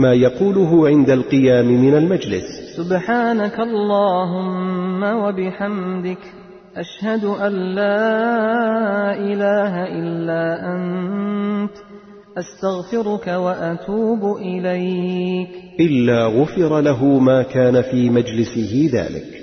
ما يقوله عند القيام من المجلس. سبحانك اللهم وبحمدك أشهد أن لا إله إلا أنت أستغفرك وأتوب إليك. إلا غفر له ما كان في مجلسه ذلك.